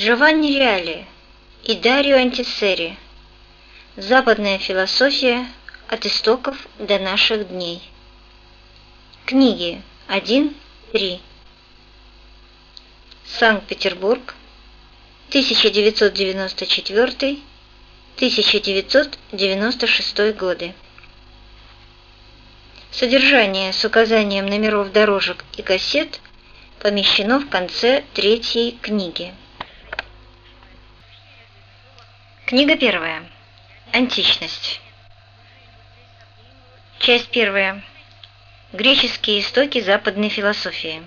Джованни Реали и Дарио Антисери. Западная философия от истоков до наших дней. Книги 1-3. Санкт-Петербург, 1994-1996 годы. Содержание с указанием номеров дорожек и кассет помещено в конце третьей книги. Книга первая. Античность. Часть первая. Греческие истоки западной философии.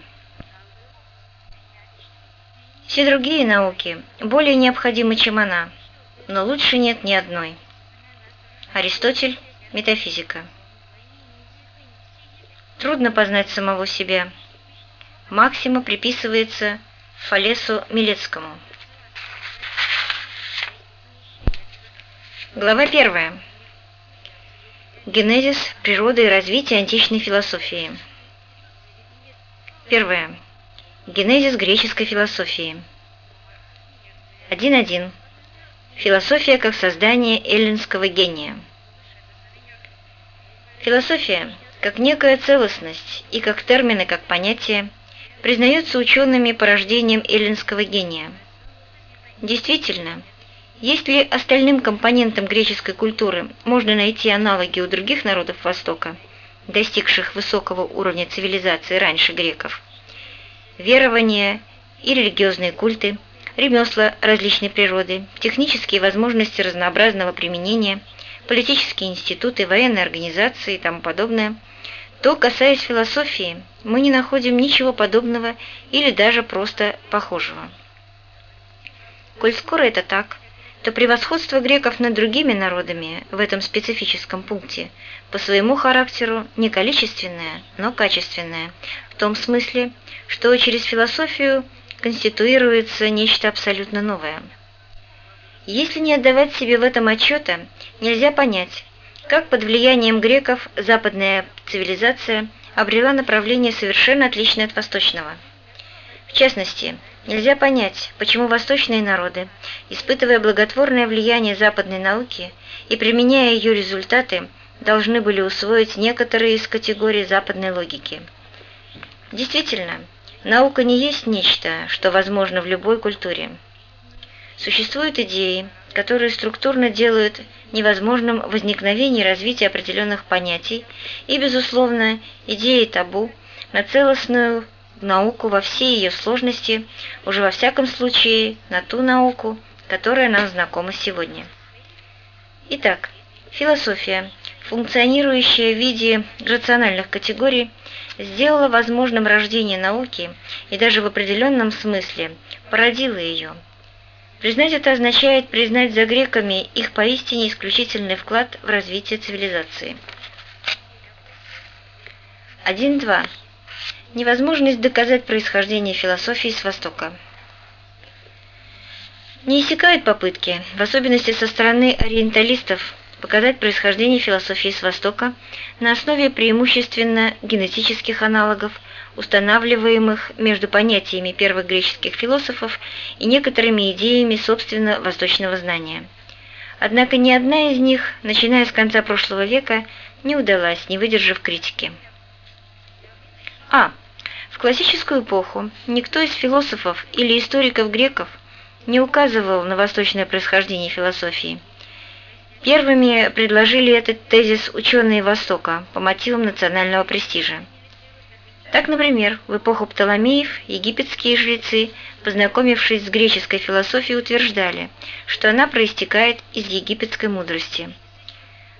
Все другие науки более необходимы, чем она, но лучше нет ни одной. Аристотель. Метафизика. Трудно познать самого себя. Максима приписывается Фалесу Милецкому. Глава первая. Генезис, природа и развитие античной философии. Первое. Генезис греческой философии. 1.1. Философия как создание эллинского гения. Философия, как некая целостность и как термины, как понятие, признается учеными порождением эллинского гения. Действительно, если остальным компонентам греческой культуры можно найти аналоги у других народов Востока, достигших высокого уровня цивилизации раньше греков, верования и религиозные культы, ремесла различной природы, технические возможности разнообразного применения, политические институты, военные организации и тому подобное, то, касаясь философии, мы не находим ничего подобного или даже просто похожего. Коль скоро это так, то превосходство греков над другими народами в этом специфическом пункте по своему характеру не количественное, но качественное, в том смысле, что через философию конституируется нечто абсолютно новое. Если не отдавать себе в этом отчета, нельзя понять, как под влиянием греков западная цивилизация обрела направление совершенно отличное от восточного. В частности, Нельзя понять, почему восточные народы, испытывая благотворное влияние западной науки и применяя ее результаты, должны были усвоить некоторые из категорий западной логики. Действительно, наука не есть нечто, что возможно в любой культуре. Существуют идеи, которые структурно делают невозможным возникновение и развитие определенных понятий, и, безусловно, идеи табу на целостную науку во всей ее сложности, уже во всяком случае на ту науку, которая нам знакома сегодня. Итак, философия, функционирующая в виде рациональных категорий, сделала возможным рождение науки и даже в определенном смысле породила ее. Признать это означает признать за греками их поистине исключительный вклад в развитие цивилизации. 1.2 невозможность доказать происхождение философии с Востока. Не иссякают попытки, в особенности со стороны ориенталистов, показать происхождение философии с Востока на основе преимущественно генетических аналогов, устанавливаемых между понятиями первых греческих философов и некоторыми идеями собственно восточного знания. Однако ни одна из них, начиная с конца прошлого века, не удалась, не выдержав критики. А. В классическую эпоху никто из философов или историков греков не указывал на восточное происхождение философии. Первыми предложили этот тезис ученые Востока по мотивам национального престижа. Так, например, в эпоху Птоломеев египетские жрецы, познакомившись с греческой философией, утверждали, что она проистекает из египетской мудрости.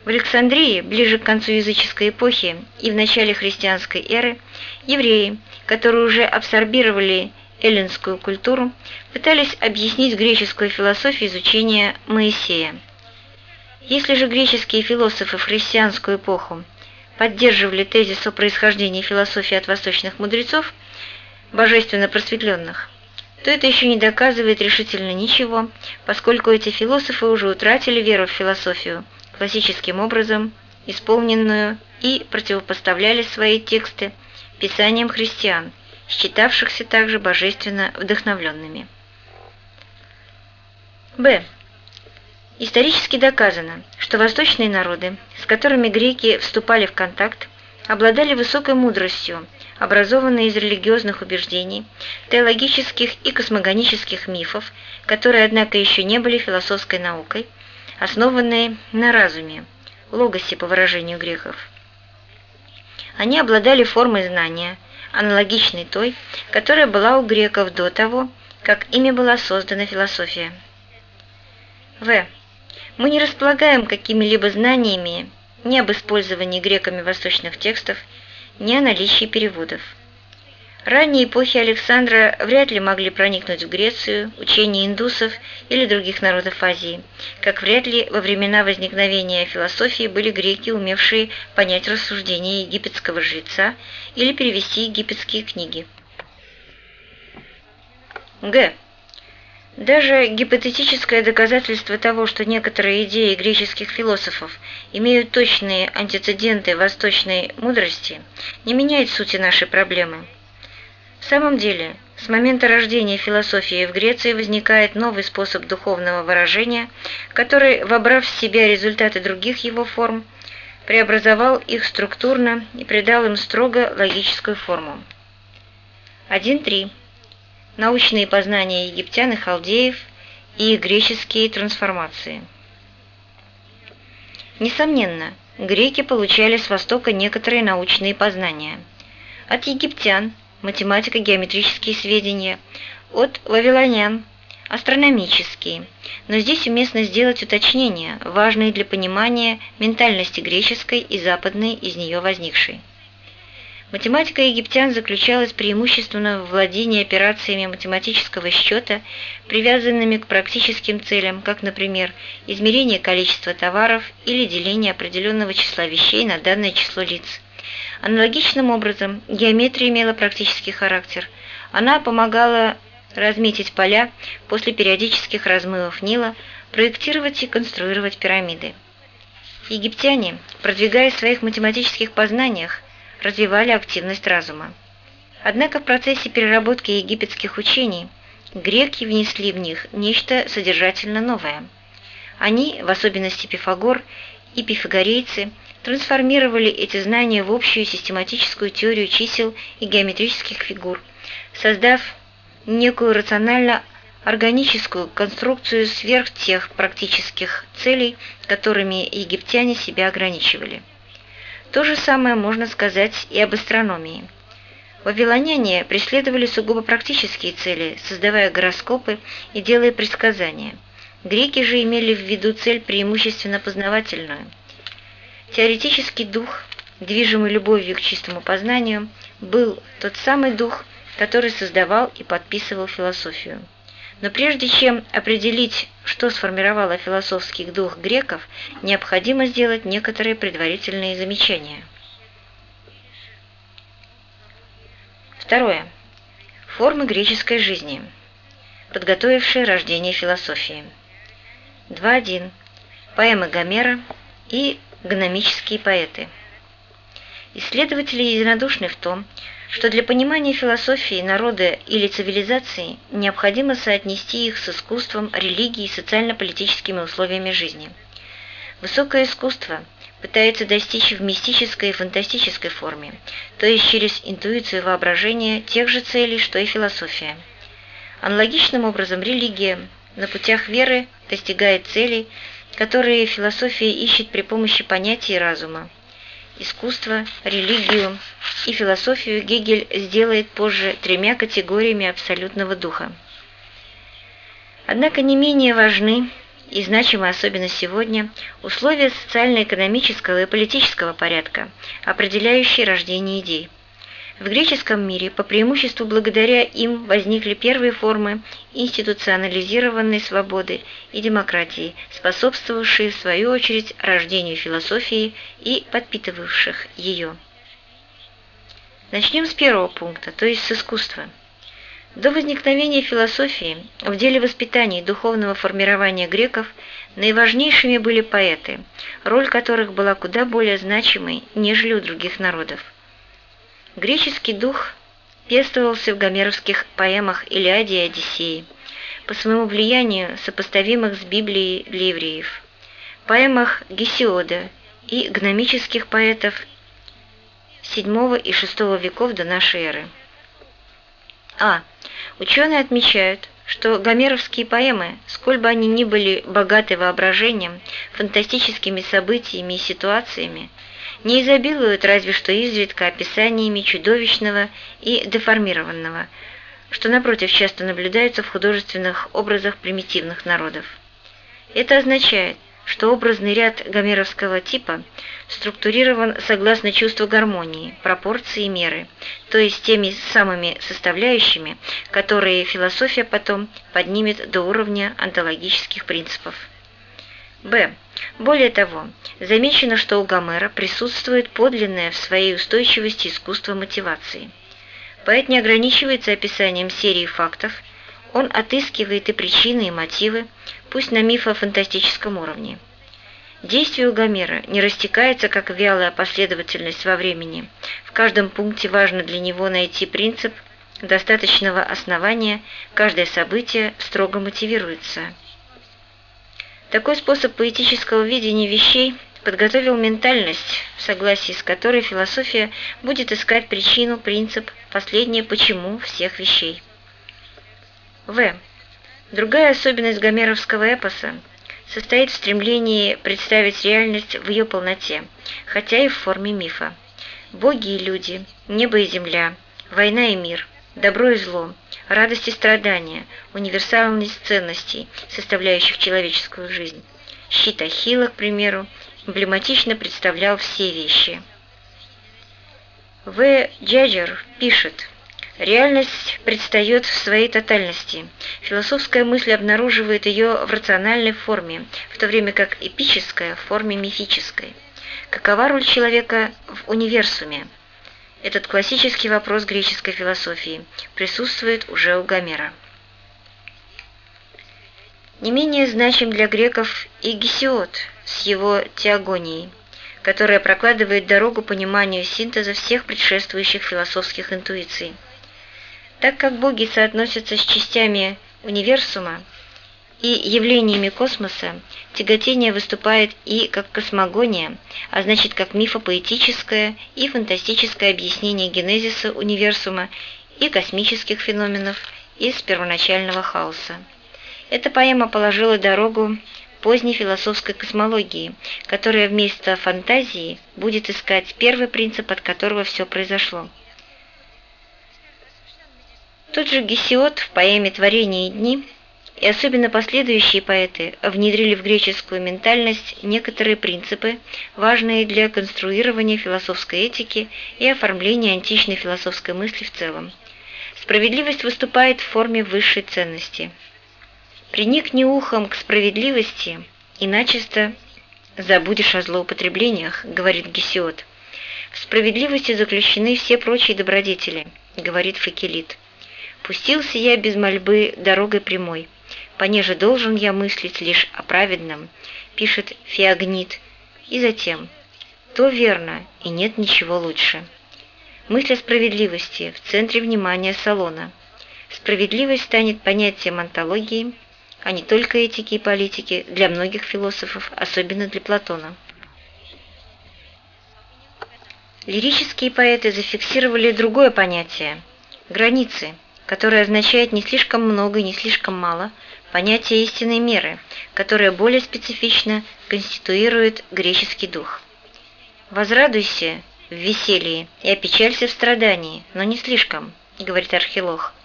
В Александрии, ближе к концу языческой эпохи и в начале христианской эры, евреи, которые уже абсорбировали эллинскую культуру, пытались объяснить греческую философию изучения Моисея. Если же греческие философы в христианскую эпоху поддерживали тезис о происхождении философии от восточных мудрецов, божественно просветленных, то это еще не доказывает решительно ничего, поскольку эти философы уже утратили веру в философию, классическим образом исполненную и противопоставляли свои тексты писаниям христиан, считавшихся также божественно вдохновленными. Б. Исторически доказано, что восточные народы, с которыми греки вступали в контакт, обладали высокой мудростью, образованной из религиозных убеждений, теологических и космогонических мифов, которые, однако, еще не были философской наукой, основанные на разуме, логосе по выражению греков. Они обладали формой знания, аналогичной той, которая была у греков до того, как ими была создана философия. В. Мы не располагаем какими-либо знаниями ни об использовании греками восточных текстов, ни о наличии переводов. Ранние эпохи Александра вряд ли могли проникнуть в Грецию, учение индусов или других народов Азии, как вряд ли во времена возникновения философии были греки, умевшие понять рассуждения египетского жреца или перевести египетские книги. Г. Даже гипотетическое доказательство того, что некоторые идеи греческих философов имеют точные антецеденты восточной мудрости, не меняет сути нашей проблемы. В самом деле, с момента рождения философии в Греции возникает новый способ духовного выражения, который, вобрав в себя результаты других его форм, преобразовал их структурно и придал им строго логическую форму. 1.3 научные познания египтян и халдеев и греческие трансформации. Несомненно, греки получали с Востока некоторые научные познания. От египтян – математико-геометрические сведения, от вавилонян – астрономические, но здесь уместно сделать уточнения, важные для понимания ментальности греческой и западной из нее возникшей. Математика египтян заключалась преимущественно в владении операциями математического счета, привязанными к практическим целям, как, например, измерение количества товаров или деление определенного числа вещей на данное число лиц. Аналогичным образом геометрия имела практический характер. Она помогала разметить поля после периодических размывов Нила, проектировать и конструировать пирамиды. Египтяне, продвигая в своих математических познаниях, развивали активность разума. Однако в процессе переработки египетских учений греки внесли в них нечто содержательно новое. Они, в особенности Пифагор и пифагорейцы, трансформировали эти знания в общую систематическую теорию чисел и геометрических фигур, создав некую рационально органическую конструкцию сверх тех практических целей, которыми египтяне себя ограничивали. То же самое можно сказать и об астрономии. Вавилоняне преследовали сугубо практические цели, создавая гороскопы и делая предсказания. Греки же имели в виду цель преимущественно познавательную. Теоретический дух, движимый любовью к чистому познанию, был тот самый дух, который создавал и подписывал философию. Но прежде чем определить, что сформировало философский дух греков, необходимо сделать некоторые предварительные замечания. Второе. Формы греческой жизни, подготовившие рождение философии. 2.1. Поэмы Гомера и гномические поэты. Исследователи единодушны в том, что для понимания философии народа или цивилизации необходимо соотнести их с искусством, религией и социально-политическими условиями жизни. Высокое искусство пытается достичь в мистической и фантастической форме, то есть через интуицию и воображение тех же целей, что и философия. Аналогичным образом религия на путях веры достигает целей, которые философия ищет при помощи понятий разума искусство, религию и философию Гегель сделает позже тремя категориями абсолютного духа. Однако не менее важны и значимы особенно сегодня условия социально-экономического и политического порядка, определяющие рождение идей. В греческом мире по преимуществу благодаря им возникли первые формы институционализированной свободы и демократии, способствовавшие в свою очередь рождению философии и подпитывавших ее. Начнем с первого пункта, то есть с искусства. До возникновения философии в деле воспитания и духовного формирования греков наиважнейшими были поэты, роль которых была куда более значимой, нежели у других народов. Греческий дух пестовался в гомеровских поэмах «Илиаде» и «Одиссее». по своему влиянию сопоставимых с Библией для евреев, поэмах Гесиода и гномических поэтов VII и VI веков до нашей эры. А. Ученые отмечают, что гомеровские поэмы, сколь бы они ни были богаты воображением, фантастическими событиями и ситуациями, не изобилуют разве что изредка описаниями чудовищного и деформированного, что, напротив, часто наблюдается в художественных образах примитивных народов. Это означает, что образный ряд гомеровского типа структурирован согласно чувству гармонии, пропорции и меры, то есть теми самыми составляющими, которые философия потом поднимет до уровня онтологических принципов. Б. Более того, замечено, что у Гомера присутствует подлинное в своей устойчивости искусство мотивации. Поэт не ограничивается описанием серии фактов, он отыскивает и причины, и мотивы, пусть на мифо-фантастическом уровне. Действие у Гомера не растекается, как вялая последовательность во времени. В каждом пункте важно для него найти принцип достаточного основания, каждое событие строго мотивируется. Такой способ поэтического видения вещей подготовил ментальность, в согласии с которой философия будет искать причину, принцип, последнее «почему» всех вещей. В. Другая особенность гомеровского эпоса состоит в стремлении представить реальность в ее полноте, хотя и в форме мифа. Боги и люди, небо и земля, война и мир, добро и зло, радость и страдания, универсальность ценностей, составляющих человеческую жизнь. Щит Ахилла, к примеру, эмблематично представлял все вещи. В. Джаджер пишет – Реальность предстает в своей тотальности. Философская мысль обнаруживает ее в рациональной форме, в то время как эпическая – в форме мифической. Какова роль человека в универсуме? Этот классический вопрос греческой философии присутствует уже у Гомера. Не менее значим для греков и Гесиод с его теогонией, которая прокладывает дорогу пониманию синтеза всех предшествующих философских интуиций. Так как боги соотносятся с частями универсума и явлениями космоса, тяготение выступает и как космогония, а значит как мифопоэтическое и фантастическое объяснение генезиса универсума и космических феноменов из первоначального хаоса. Эта поэма положила дорогу поздней философской космологии, которая вместо фантазии будет искать первый принцип, от которого все произошло – тот же Гесиод в поэме «Творение и дни» и особенно последующие поэты внедрили в греческую ментальность некоторые принципы, важные для конструирования философской этики и оформления античной философской мысли в целом. Справедливость выступает в форме высшей ценности. «Приникни ухом к справедливости, и начисто забудешь о злоупотреблениях», — говорит Гесиод. «В справедливости заключены все прочие добродетели», — говорит Факелит. Пустился я без мольбы дорогой прямой. Понеже должен я мыслить лишь о праведном, пишет Феогнит, и затем то верно, и нет ничего лучше. Мысль о справедливости в центре внимания салона. Справедливость станет понятием антологии, а не только этики и политики для многих философов, особенно для Платона. Лирические поэты зафиксировали другое понятие – границы – которое означает не слишком много и не слишком мало, понятие истинной меры, которое более специфично конституирует греческий дух. «Возрадуйся в веселье и опечалься в страдании, но не слишком», — говорит Архилох.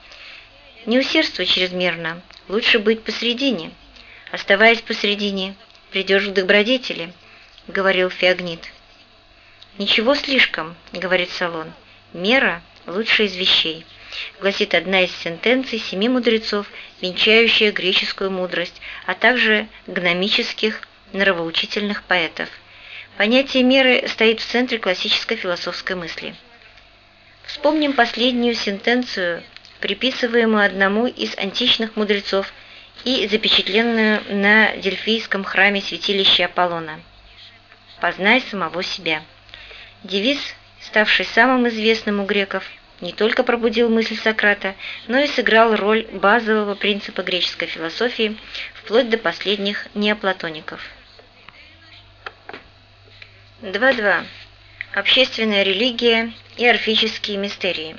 «Не усердствуй чрезмерно, лучше быть посредине. Оставаясь посредине, придешь к добродетели», — говорил Феогнит. «Ничего слишком», — говорит Салон, — «мера лучше из вещей» гласит одна из сентенций семи мудрецов, венчающая греческую мудрость, а также гномических нравоучительных поэтов. Понятие меры стоит в центре классической философской мысли. Вспомним последнюю сентенцию, приписываемую одному из античных мудрецов и запечатленную на Дельфийском храме святилища Аполлона. «Познай самого себя». Девиз, ставший самым известным у греков – не только пробудил мысль Сократа, но и сыграл роль базового принципа греческой философии вплоть до последних неоплатоников. 2.2. Общественная религия и орфические мистерии.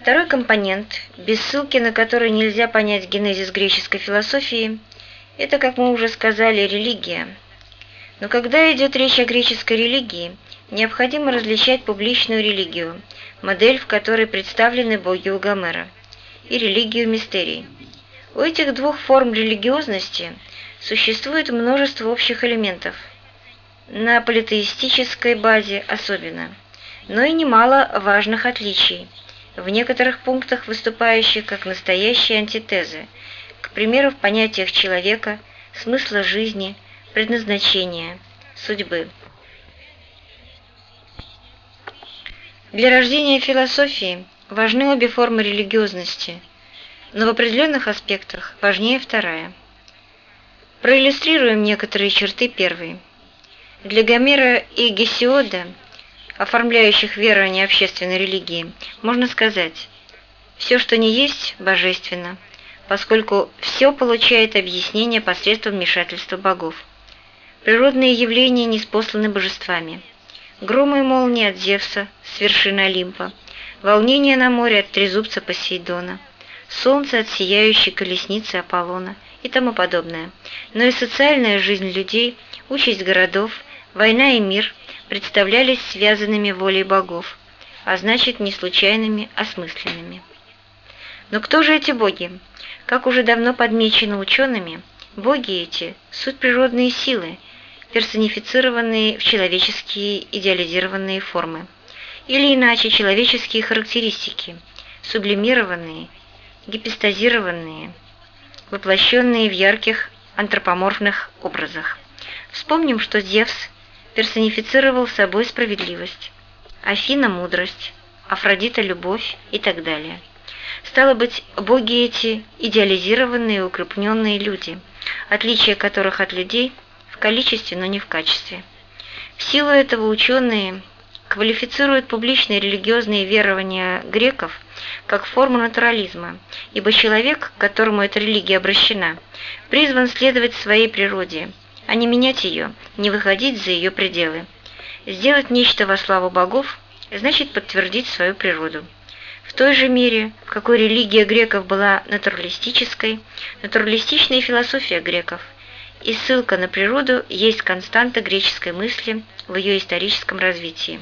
Второй компонент, без ссылки на который нельзя понять генезис греческой философии, это, как мы уже сказали, религия. Но когда идет речь о греческой религии, необходимо различать публичную религию, модель, в которой представлены боги у Гомера, и религию мистерий. У этих двух форм религиозности существует множество общих элементов, на политеистической базе особенно, но и немало важных отличий, в некоторых пунктах выступающих как настоящие антитезы, к примеру, в понятиях человека, смысла жизни, предназначения, судьбы. Для рождения философии важны обе формы религиозности, но в определенных аспектах важнее вторая. Проиллюстрируем некоторые черты первой. Для Гомера и Гесиода, оформляющих верование общественной религии, можно сказать «все, что не есть, божественно», поскольку все получает объяснение посредством вмешательства богов. Природные явления не спосланы божествами – Громы и молнии от Зевса с вершины Олимпа, волнение на море от трезубца Посейдона, солнце от сияющей колесницы Аполлона и тому подобное. Но и социальная жизнь людей, участь городов, война и мир представлялись связанными волей богов, а значит не случайными, а смысленными. Но кто же эти боги? Как уже давно подмечено учеными, боги эти – суть природные силы, персонифицированные в человеческие идеализированные формы, или иначе человеческие характеристики, сублимированные, гипестазированные, воплощенные в ярких антропоморфных образах. Вспомним, что Зевс персонифицировал собой справедливость, Афина – мудрость, Афродита – любовь и так далее. Стало быть, боги эти – идеализированные и укрепленные люди, отличие которых от людей – в количестве, но не в качестве. В силу этого ученые квалифицируют публичные религиозные верования греков как форму натурализма, ибо человек, к которому эта религия обращена, призван следовать своей природе, а не менять ее, не выходить за ее пределы. Сделать нечто во славу богов значит подтвердить свою природу. В той же мере, в какой религия греков была натуралистической, натуралистичная философия греков – и ссылка на природу есть константа греческой мысли в ее историческом развитии.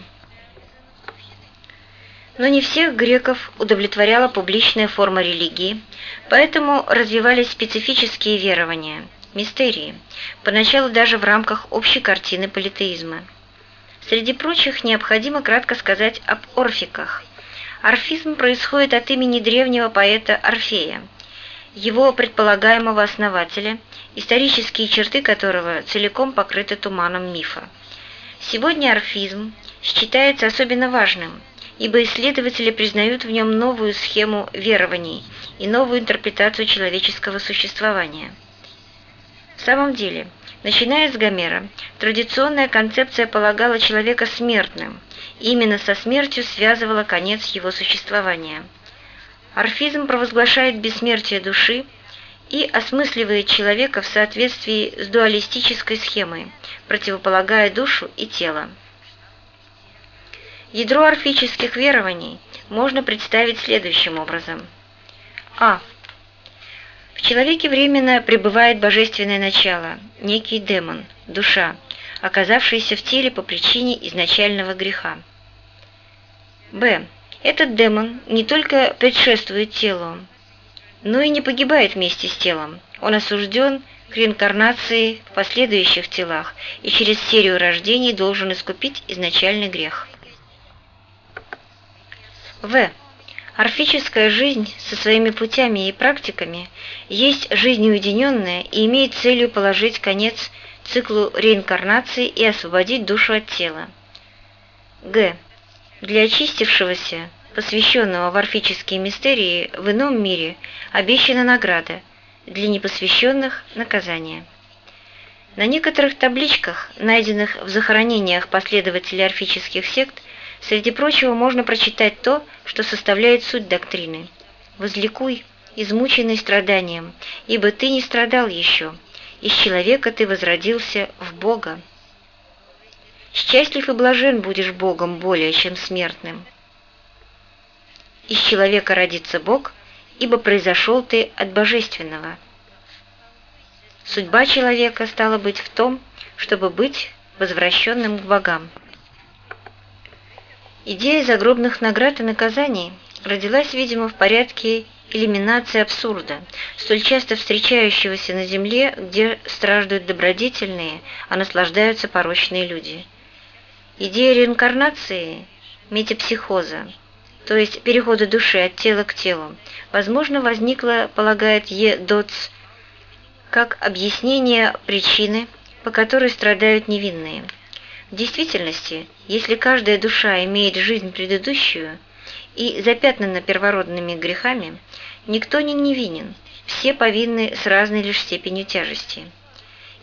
Но не всех греков удовлетворяла публичная форма религии, поэтому развивались специфические верования, мистерии, поначалу даже в рамках общей картины политеизма. Среди прочих необходимо кратко сказать об орфиках. Орфизм происходит от имени древнего поэта Орфея, его предполагаемого основателя – исторические черты которого целиком покрыты туманом мифа. Сегодня орфизм считается особенно важным, ибо исследователи признают в нем новую схему верований и новую интерпретацию человеческого существования. В самом деле, начиная с Гомера, традиционная концепция полагала человека смертным, и именно со смертью связывала конец его существования. Орфизм провозглашает бессмертие души, и осмысливает человека в соответствии с дуалистической схемой, противополагая душу и тело. Ядро орфических верований можно представить следующим образом. А. В человеке временно пребывает божественное начало, некий демон, душа, оказавшийся в теле по причине изначального греха. Б. Этот демон не только предшествует телу, но и не погибает вместе с телом. Он осужден к реинкарнации в последующих телах и через серию рождений должен искупить изначальный грех. В. Орфическая жизнь со своими путями и практиками есть жизнь уединенная и имеет целью положить конец циклу реинкарнации и освободить душу от тела. Г. Для очистившегося посвященного в орфические мистерии в ином мире, обещана награда, для непосвященных – наказание. На некоторых табличках, найденных в захоронениях последователей орфических сект, Среди прочего можно прочитать то, что составляет суть доктрины. «Возликуй, измученный страданием, ибо ты не страдал еще, из человека ты возродился в Бога. Счастлив и блажен будешь Богом более, чем смертным. Из человека родится Бог, ибо произошел ты от Божественного. Судьба человека стала быть в том, чтобы быть возвращенным к богам. Идея загробных наград и наказаний родилась, видимо, в порядке элиминации абсурда, столь часто встречающегося на земле, где страждут добродетельные, а наслаждаются порочные люди. Идея реинкарнации, метапсихоза, то есть перехода души от тела к телу, возможно, возникла, полагает Е. Дотс, как объяснение причины, по которой страдают невинные. В действительности, если каждая душа имеет жизнь предыдущую и запятнана первородными грехами, никто не невинен, все повинны с разной лишь степенью тяжести.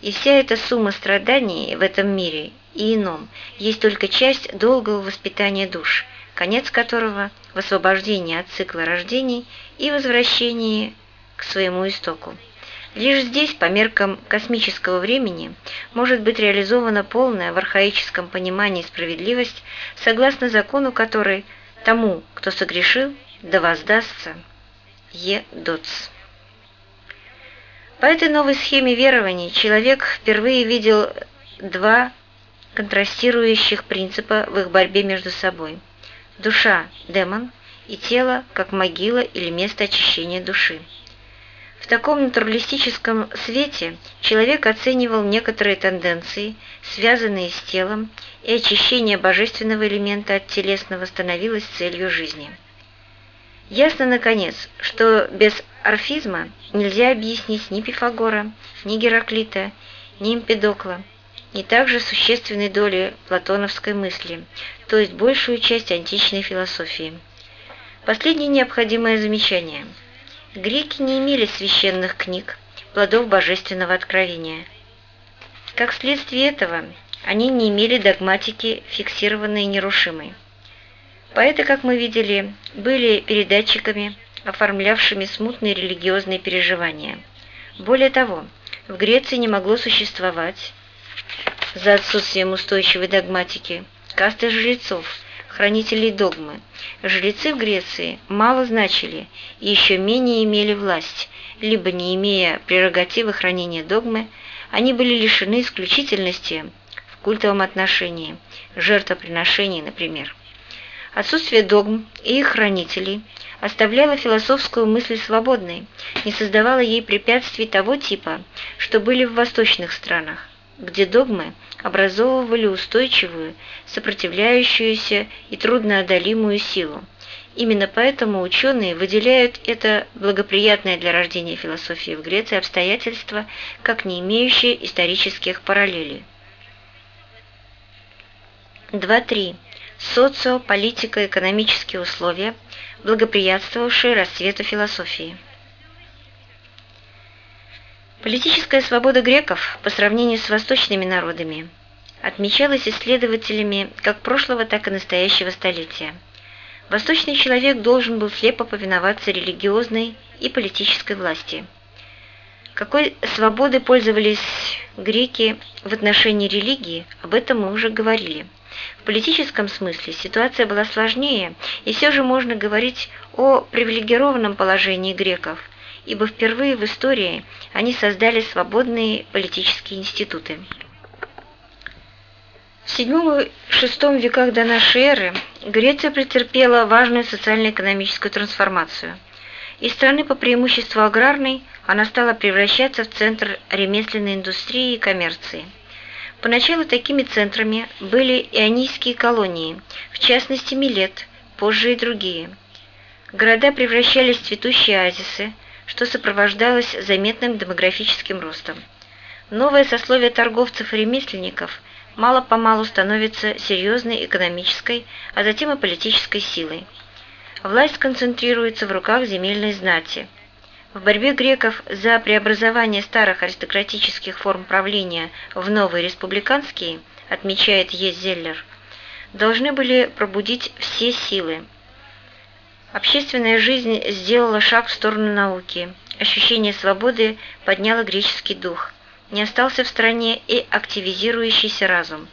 И вся эта сумма страданий в этом мире и ином есть только часть долгого воспитания душ, конец которого – в освобождении от цикла рождений и возвращении к своему истоку. Лишь здесь, по меркам космического времени, может быть реализована полная в архаическом понимании справедливость, согласно закону которой тому, кто согрешил, да воздастся. Е. Дотс. По этой новой схеме верований человек впервые видел два контрастирующих принципа в их борьбе между собой. Душа – демон, и тело – как могила или место очищения души. В таком натуралистическом свете человек оценивал некоторые тенденции, связанные с телом, и очищение божественного элемента от телесного становилось целью жизни. Ясно, наконец, что без орфизма нельзя объяснить ни Пифагора, ни Гераклита, ни Эмпедокла, ни также существенной доли платоновской мысли, то есть большую часть античной философии. Последнее необходимое замечание – Греки не имели священных книг, плодов божественного откровения. Как следствие этого, они не имели догматики, фиксированной и нерушимой. Поэты, как мы видели, были передатчиками, оформлявшими смутные религиозные переживания. Более того, в Греции не могло существовать, за отсутствием устойчивой догматики, касты жрецов, хранителей догмы. Жрецы в Греции мало значили и еще менее имели власть, либо не имея прерогативы хранения догмы, они были лишены исключительности в культовом отношении, жертвоприношений, например. Отсутствие догм и их хранителей оставляло философскую мысль свободной, не создавало ей препятствий того типа, что были в восточных странах, где догмы образовывали устойчивую, сопротивляющуюся и трудноодолимую силу. Именно поэтому ученые выделяют это благоприятное для рождения философии в Греции обстоятельство как не имеющее исторических параллелей. 2.3. Социо-политико-экономические условия, благоприятствовавшие расцвету философии. Политическая свобода греков по сравнению с восточными народами отмечалась исследователями как прошлого, так и настоящего столетия. Восточный человек должен был слепо повиноваться религиозной и политической власти. Какой свободой пользовались греки в отношении религии, об этом мы уже говорили. В политическом смысле ситуация была сложнее, и все же можно говорить о привилегированном положении греков – ибо впервые в истории они создали свободные политические институты. В VII-VI веках до нашей эры Греция претерпела важную социально-экономическую трансформацию. Из страны по преимуществу аграрной она стала превращаться в центр ремесленной индустрии и коммерции. Поначалу такими центрами были ионийские колонии, в частности Милет, позже и другие. Города превращались в цветущие оазисы, что сопровождалось заметным демографическим ростом. Новое сословие торговцев и ремесленников мало-помалу становится серьезной экономической, а затем и политической силой. Власть концентрируется в руках земельной знати. В борьбе греков за преобразование старых аристократических форм правления в новые республиканские, отмечает Езеллер, должны были пробудить все силы. Общественная жизнь сделала шаг в сторону науки, ощущение свободы подняло греческий дух. Не остался в стране и активизирующийся разум.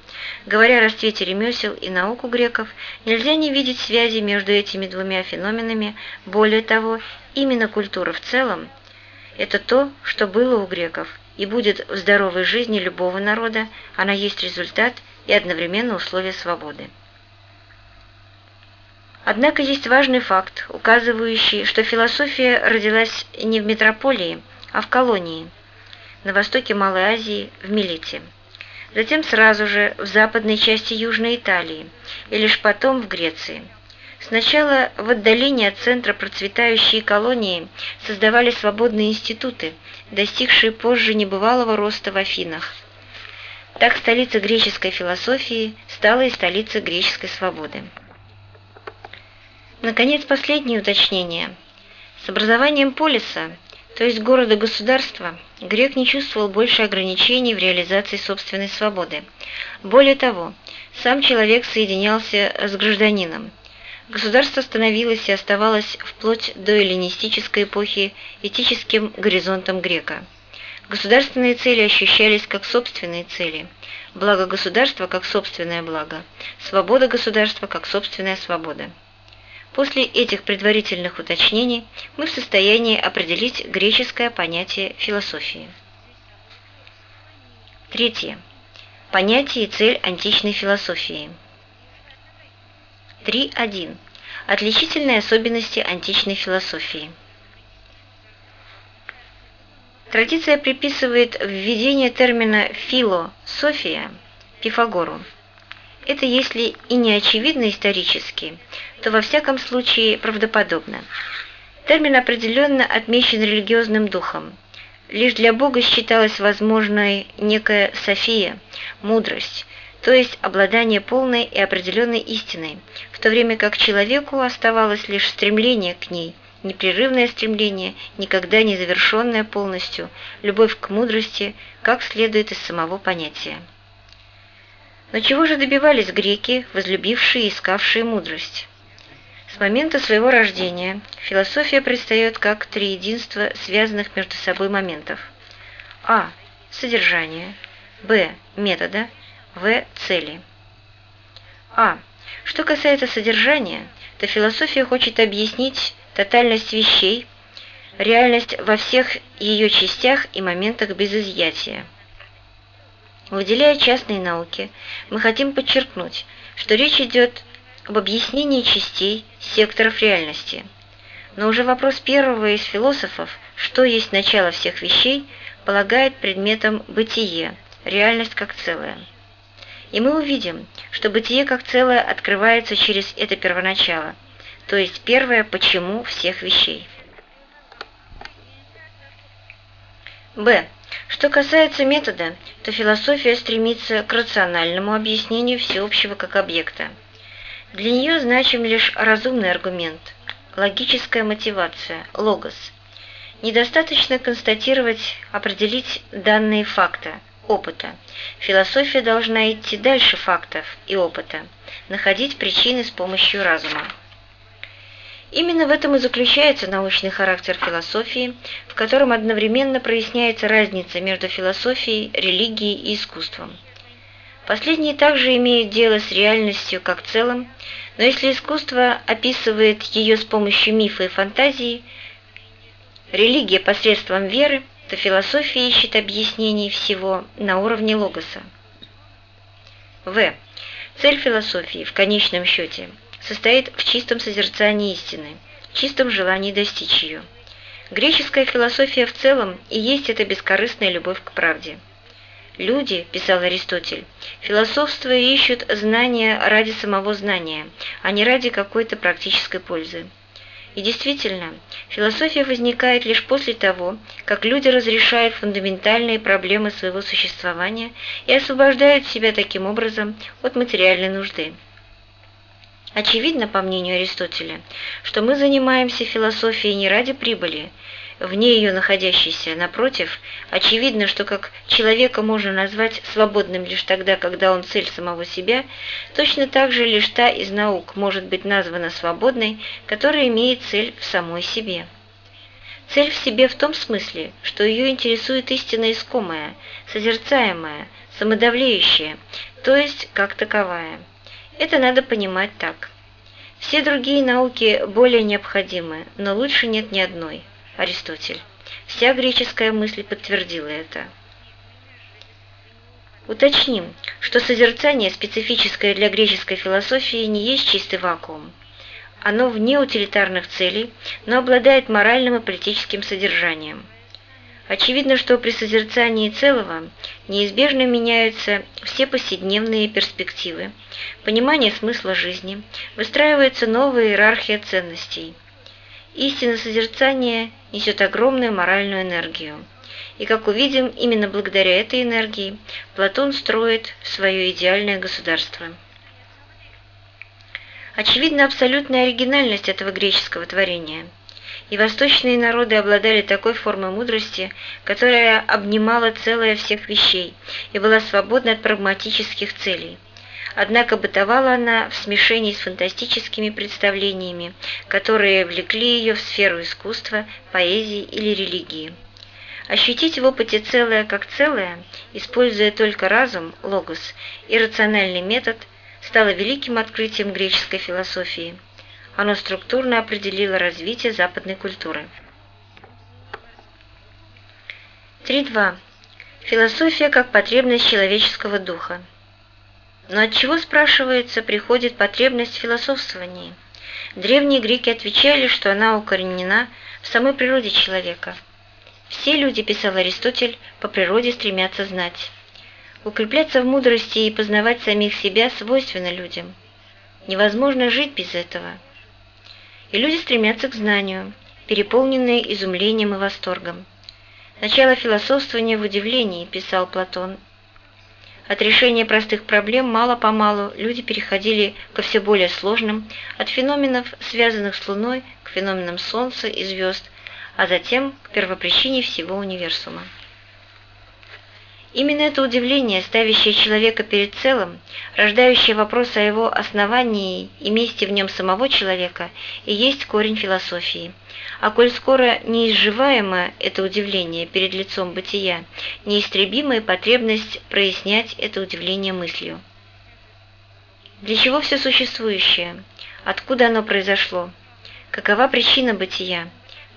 Говоря о расцвете ремесел и наук у греков, нельзя не видеть связи между этими двумя феноменами, более того, именно культура в целом – это то, что было у греков, и будет в здоровой жизни любого народа, она есть результат и одновременно условие свободы. Однако есть важный факт, указывающий, что философия родилась не в метрополии, а в колонии, на востоке Малой Азии, в Милете. Затем сразу же в западной части Южной Италии, и лишь потом в Греции. Сначала в отдалении от центра процветающие колонии создавали свободные институты, достигшие позже небывалого роста в Афинах. Так столица греческой философии стала и столицей греческой свободы. Наконец, последнее уточнение. С образованием полиса, то есть города-государства, грек не чувствовал больше ограничений в реализации собственной свободы. Более того, сам человек соединялся с гражданином. Государство становилось и оставалось вплоть до эллинистической эпохи этическим горизонтом грека. Государственные цели ощущались как собственные цели, благо государства как собственное благо, свобода государства как собственная свобода. После этих предварительных уточнений мы в состоянии определить греческое понятие философии. Третье. Понятие и цель античной философии. 3.1. Отличительные особенности античной философии. Традиция приписывает введение термина «философия» Пифагору. Это если и не очевидно исторически, то во всяком случае правдоподобно. Термин определенно отмечен религиозным духом. Лишь для Бога считалась возможной некая София, мудрость, то есть обладание полной и определенной истиной, в то время как человеку оставалось лишь стремление к ней, непрерывное стремление, никогда не завершенное полностью, любовь к мудрости, как следует из самого понятия. Но чего же добивались греки, возлюбившие и искавшие мудрость? С момента своего рождения философия предстает как три единства связанных между собой моментов. А. Содержание. Б. Метода. В. Цели. А. Что касается содержания, то философия хочет объяснить тотальность вещей, реальность во всех ее частях и моментах без изъятия. Выделяя частные науки, мы хотим подчеркнуть, что речь идет об объяснении частей секторов реальности. Но уже вопрос первого из философов, что есть начало всех вещей, полагает предметом бытие, реальность как целое. И мы увидим, что бытие как целое открывается через это первоначало, то есть первое «почему» всех вещей. Б. Что касается метода, то философия стремится к рациональному объяснению всеобщего как объекта. Для нее значим лишь разумный аргумент, логическая мотивация, логос. Недостаточно констатировать, определить данные факта, опыта. Философия должна идти дальше фактов и опыта, находить причины с помощью разума. Именно в этом и заключается научный характер философии, в котором одновременно проясняется разница между философией, религией и искусством. Последние также имеют дело с реальностью как целым, но если искусство описывает ее с помощью мифа и фантазии, религия посредством веры, то философия ищет объяснений всего на уровне логоса. В. Цель философии, в конечном счете, состоит в чистом созерцании истины, чистом желании достичь ее. Греческая философия в целом и есть эта бескорыстная любовь к правде. Люди, писал Аристотель, философствуя ищут знания ради самого знания, а не ради какой-то практической пользы. И действительно, философия возникает лишь после того, как люди разрешают фундаментальные проблемы своего существования и освобождают себя таким образом от материальной нужды. Очевидно, по мнению Аристотеля, что мы занимаемся философией не ради прибыли, вне ее находящийся. Напротив, очевидно, что как человека можно назвать свободным лишь тогда, когда он цель самого себя, точно так же лишь та из наук может быть названа свободной, которая имеет цель в самой себе. Цель в себе в том смысле, что ее интересует истина искомая, созерцаемая, самодавлеющая, то есть как таковая. Это надо понимать так. Все другие науки более необходимы, но лучше нет ни одной. Аристотель. Вся греческая мысль подтвердила это. Уточним, что созерцание, специфическое для греческой философии, не есть чистый вакуум. Оно вне утилитарных целей, но обладает моральным и политическим содержанием. Очевидно, что при созерцании целого неизбежно меняются все повседневные перспективы, понимание смысла жизни, выстраивается новая иерархия ценностей. Истина созерцания несет огромную моральную энергию. И, как увидим, именно благодаря этой энергии Платон строит свое идеальное государство. Очевидна абсолютная оригинальность этого греческого творения. И восточные народы обладали такой формой мудрости, которая обнимала целое всех вещей и была свободна от прагматических целей. Однако бытовала она в смешении с фантастическими представлениями, которые влекли ее в сферу искусства, поэзии или религии. Ощутить в опыте целое как целое, используя только разум, логос, и рациональный метод – стало великим открытием греческой философии. Оно структурно определило развитие западной культуры. 3.2. Философия как потребность человеческого духа. Но от чего, спрашивается, приходит потребность в философствовании? Древние греки отвечали, что она укоренена в самой природе человека. Все люди, писал Аристотель, по природе стремятся знать. Укрепляться в мудрости и познавать самих себя свойственно людям. Невозможно жить без этого. И люди стремятся к знанию, переполненные изумлением и восторгом. Начало философствования в удивлении, писал Платон. От решения простых проблем мало-помалу люди переходили ко все более сложным, от феноменов, связанных с Луной, к феноменам Солнца и звезд, а затем к первопричине всего универсума. Именно это удивление, ставящее человека перед целым, рождающее вопрос о его основании и месте в нем самого человека, и есть корень философии. А коль скоро неизживаемо это удивление перед лицом бытия, неистребимая потребность прояснять это удивление мыслью. Для чего все существующее? Откуда оно произошло? Какова причина бытия?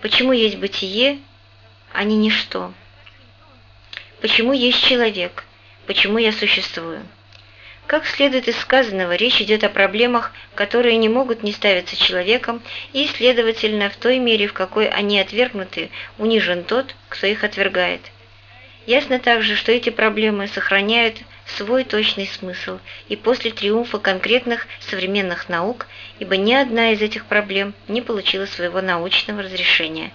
Почему есть бытие, а не ничто? Почему есть человек, почему я существую. Как следует из сказанного, речь идет о проблемах, которые не могут не ставиться человеком, и, следовательно, в той мере, в какой они отвергнуты, унижен тот, кто их отвергает. Ясно также, что эти проблемы сохраняют свой точный смысл и после триумфа конкретных современных наук, ибо ни одна из этих проблем не получила своего научного разрешения.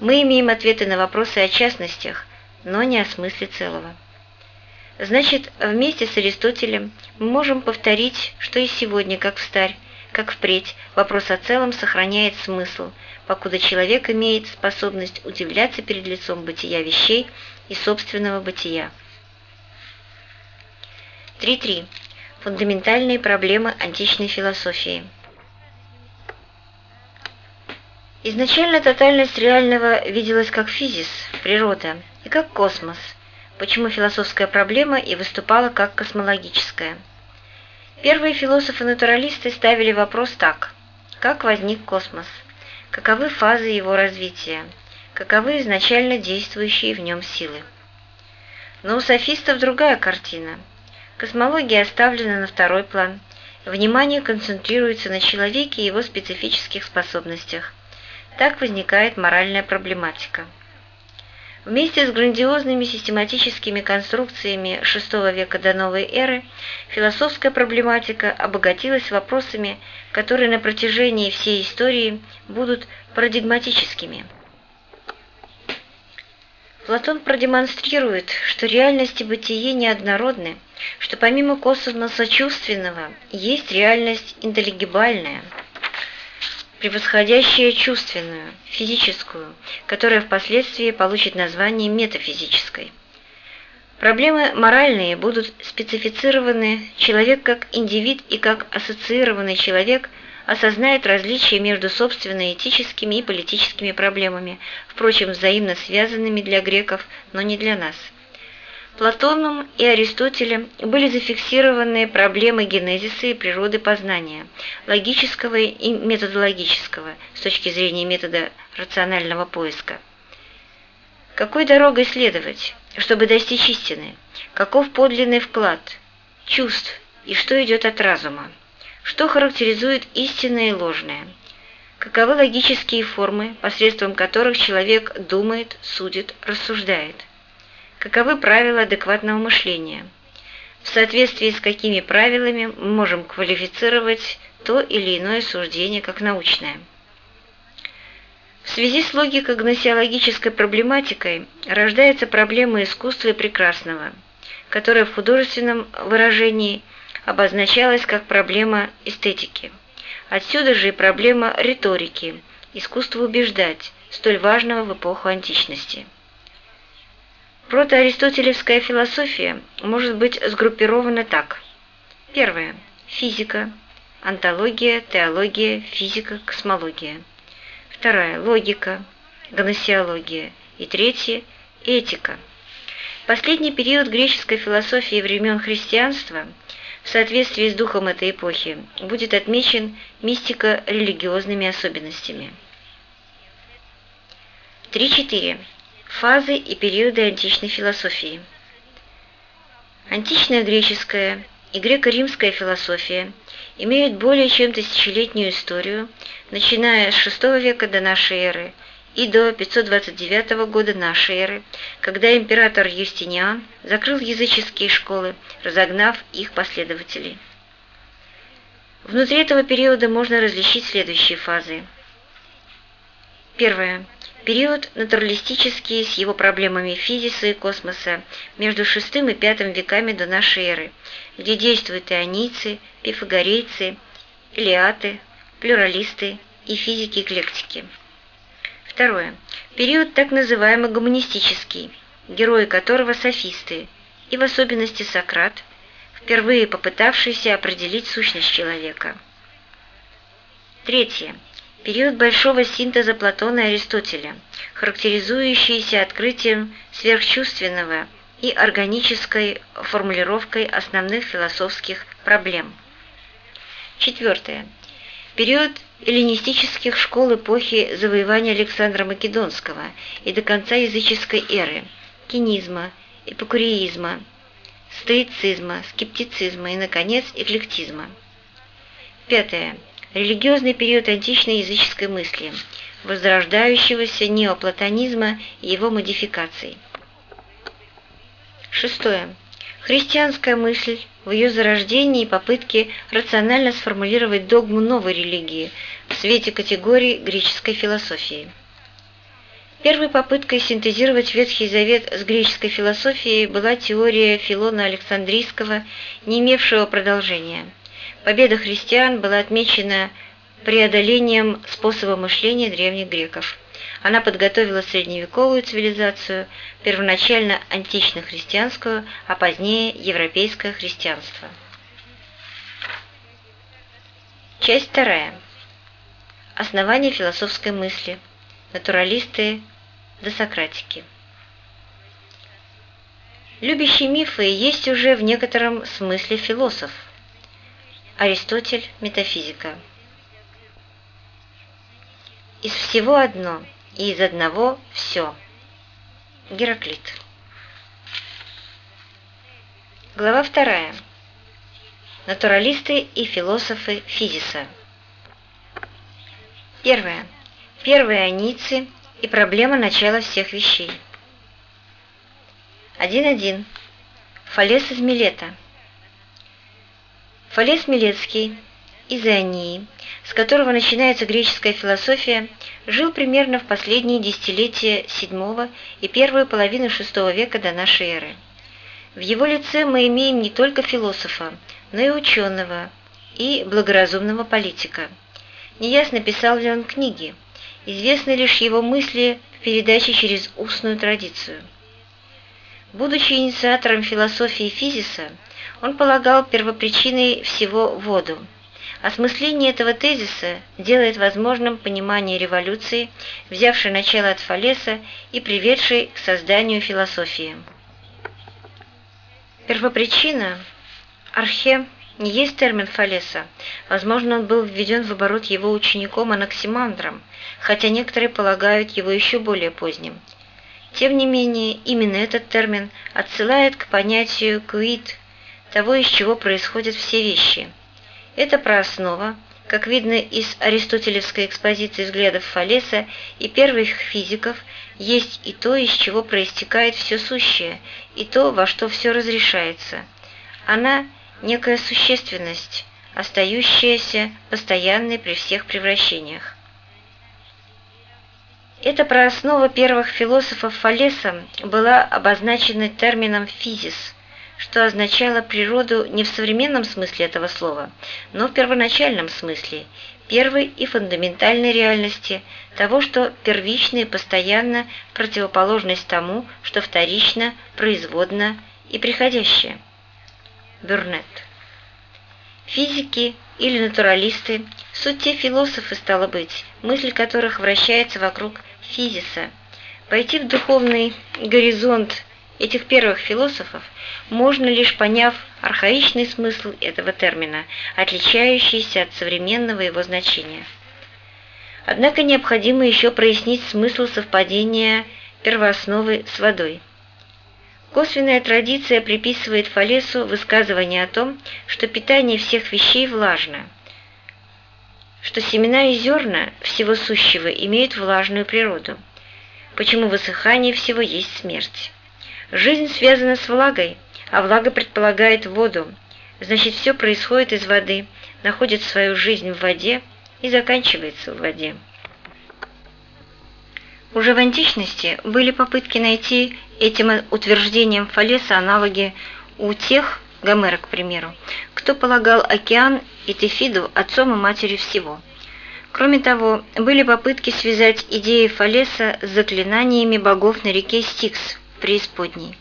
Мы имеем ответы на вопросы о частностях, но не о смысле целого. Значит, вместе с Аристотелем мы можем повторить, что и сегодня, как в старь, как впредь, вопрос о целом сохраняет смысл, покуда человек имеет способность удивляться перед лицом бытия вещей и собственного бытия. 3.3. Фундаментальные проблемы античной философии. Изначально тотальность реального виделась как физис, природа, и как космос, почему философская проблема и выступала как космологическая. Первые философы-натуралисты ставили вопрос так. Как возник космос? Каковы фазы его развития? Каковы изначально действующие в нем силы? Но у софистов другая картина. Космология оставлена на второй план. Внимание концентрируется на человеке и его специфических способностях – так возникает моральная проблематика. Вместе с грандиозными систематическими конструкциями VI века до новой эры философская проблематика обогатилась вопросами, которые на протяжении всей истории будут парадигматическими. Платон продемонстрирует, что реальность и бытие неоднородны, что помимо косвенно сочувственного есть реальность интеллигибальная – превосходящая чувственную, физическую, которая впоследствии получит название метафизической. Проблемы моральные будут специфицированы, человек как индивид и как ассоциированный человек осознает различия между собственно этическими и политическими проблемами, впрочем, взаимно связанными для греков, но не для нас. Платоном и Аристотелем были зафиксированы проблемы генезиса и природы познания, логического и методологического с точки зрения метода рационального поиска. Какой дорогой следовать, чтобы достичь истины? Каков подлинный вклад чувств и что идет от разума? Что характеризует истинное и ложное? Каковы логические формы, посредством которых человек думает, судит, рассуждает? Каковы правила адекватного мышления? В соответствии с какими правилами мы можем квалифицировать то или иное суждение как научное? В связи с логико-гносеологической проблематикой рождается проблема искусства и прекрасного, которая в художественном выражении обозначалась как проблема эстетики. Отсюда же и проблема риторики, искусства убеждать, столь важного в эпоху античности. Протоаристотелевская философия может быть сгруппирована так. Первое. Физика. Антология, теология, физика, космология вторая – логика, гносеология, и третья – этика. Последний период греческой философии времен христианства в соответствии с духом этой эпохи будет отмечен мистико-религиозными особенностями. 3.4. Фазы и периоды античной философии. Античная греческая и греко-римская философия имеют более чем тысячелетнюю историю, начиная с VI века до нашей эры и до 529 года нашей эры, когда император Юстиниан закрыл языческие школы, разогнав их последователей. Внутри этого периода можно различить следующие фазы. Первое. Период натуралистический с его проблемами физиса и космоса между VI и V веками до нашей эры, где действуют ионийцы, пифагорейцы, илиаты, плюралисты и физики-эклектики. Второе. Период так называемый гуманистический, герои которого софисты, и в особенности Сократ, впервые попытавшийся определить сущность человека. Третье период большого синтеза Платона и Аристотеля, характеризующийся открытием сверхчувственного и органической формулировкой основных философских проблем. Четвертое. Период эллинистических школ эпохи завоевания Александра Македонского и до конца языческой эры, кинизма, эпикуреизма, стоицизма, скептицизма и, наконец, эклектизма. Пятое религиозный период античной языческой мысли, возрождающегося неоплатонизма и его модификаций. Шестое. Христианская мысль в ее зарождении и попытке рационально сформулировать догму новой религии в свете категорий греческой философии. Первой попыткой синтезировать Ветхий Завет с греческой философией была теория Филона Александрийского, не имевшего продолжения – Победа христиан была отмечена преодолением способа мышления древних греков. Она подготовила средневековую цивилизацию, первоначально антично-христианскую, а позднее европейское христианство. Часть вторая. Основание философской мысли. Натуралисты до Сократики. Любящие мифы есть уже в некотором смысле философ – Аристотель «Метафизика». Из всего одно, и из одного все. Гераклит. Глава вторая. Натуралисты и философы физиса. Первое. Первые аницы и проблема начала всех вещей. 1.1. Фалес из Милета. Фалес Милецкий из Ионии, с которого начинается греческая философия, жил примерно в последние десятилетия VII и первую половину VI века до нашей эры. В его лице мы имеем не только философа, но и ученого, и благоразумного политика. Неясно, писал ли он книги, известны лишь его мысли в передаче через устную традицию. Будучи инициатором философии физиса, он полагал первопричиной всего воду. Осмысление этого тезиса делает возможным понимание революции, взявшей начало от Фалеса и приведшей к созданию философии. Первопричина – архе не есть термин Фалеса. Возможно, он был введен в оборот его учеником Анаксимандром, хотя некоторые полагают его еще более поздним. Тем не менее, именно этот термин отсылает к понятию «куит», того, из чего происходят все вещи. Это прооснова, как видно из аристотелевской экспозиции взглядов Фалеса и первых физиков, есть и то, из чего проистекает все сущее, и то, во что все разрешается. Она – некая существенность, остающаяся постоянной при всех превращениях. Эта прооснова первых философов Фалеса была обозначена термином «физис», что означало природу не в современном смысле этого слова, но в первоначальном смысле, первой и фундаментальной реальности, того, что первично и постоянно противоположность тому, что вторично, производно и приходящее. Бюрнет. Физики или натуралисты – суть те философы, стало быть, мысль которых вращается вокруг физиса. Пойти в духовный горизонт этих первых философов можно лишь поняв архаичный смысл этого термина, отличающийся от современного его значения. Однако необходимо еще прояснить смысл совпадения первоосновы с водой – Косвенная традиция приписывает Фалесу высказывание о том, что питание всех вещей влажно, что семена и зерна всего сущего имеют влажную природу, почему высыхание всего есть смерть. Жизнь связана с влагой, а влага предполагает воду, значит все происходит из воды, находит свою жизнь в воде и заканчивается в воде. Уже в античности были попытки найти этим утверждением Фалеса аналоги у тех, Гомера, к примеру, кто полагал океан и Тефиду отцом и матерью всего. Кроме того, были попытки связать идеи Фалеса с заклинаниями богов на реке Стикс преисподней.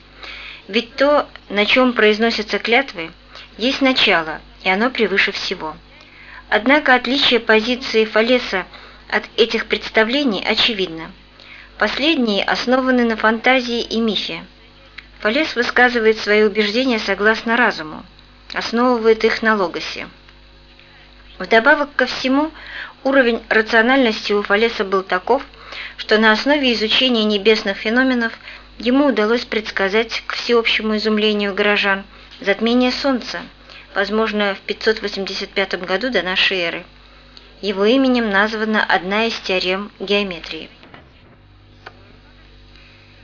Ведь то, на чем произносятся клятвы, есть начало, и оно превыше всего. Однако отличие позиции Фалеса от этих представлений очевидно – Последние основаны на фантазии и мифе. Фалес высказывает свои убеждения согласно разуму, основывает их на логосе. Вдобавок ко всему, уровень рациональности у Фалеса был таков, что на основе изучения небесных феноменов ему удалось предсказать, к всеобщему изумлению горожан, затмение Солнца, возможно, в 585 году до нашей эры. Его именем названа одна из теорем геометрии.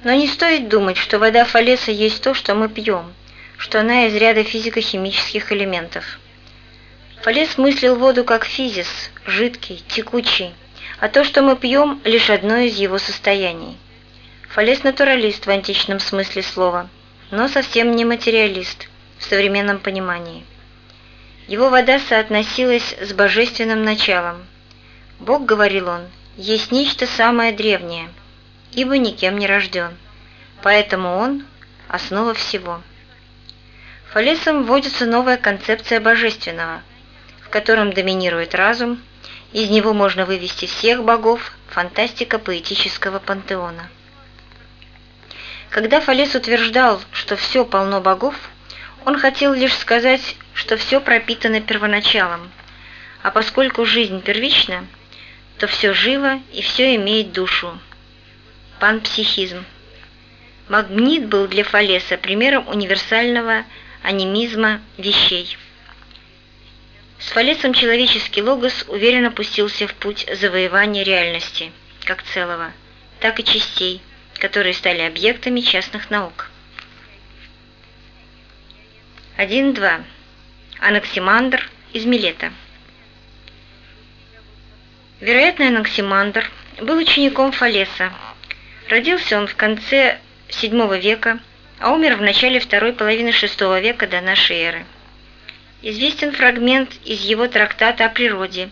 Но не стоит думать, что вода Фалеса есть то, что мы пьем, что она из ряда физико-химических элементов. Фалес мыслил воду как физис, жидкий, текучий, а то, что мы пьем, лишь одно из его состояний. Фалес – натуралист в античном смысле слова, но совсем не материалист в современном понимании. Его вода соотносилась с божественным началом. Бог, говорил он, есть нечто самое древнее – ибо никем не рожден, поэтому он – основа всего. Фалесом вводится новая концепция божественного, в котором доминирует разум, из него можно вывести всех богов, фантастика поэтического пантеона. Когда Фалес утверждал, что все полно богов, он хотел лишь сказать, что все пропитано первоначалом, а поскольку жизнь первична, то все живо и все имеет душу, панпсихизм. Магнит был для Фалеса примером универсального анимизма вещей. С Фалесом человеческий логос уверенно пустился в путь завоевания реальности, как целого, так и частей, которые стали объектами частных наук. 1.2. Анаксимандр из Милета. Вероятно, Анаксимандр был учеником Фалеса, Родился он в конце VII века, а умер в начале второй половины VI века до нашей эры. Известен фрагмент из его трактата о природе,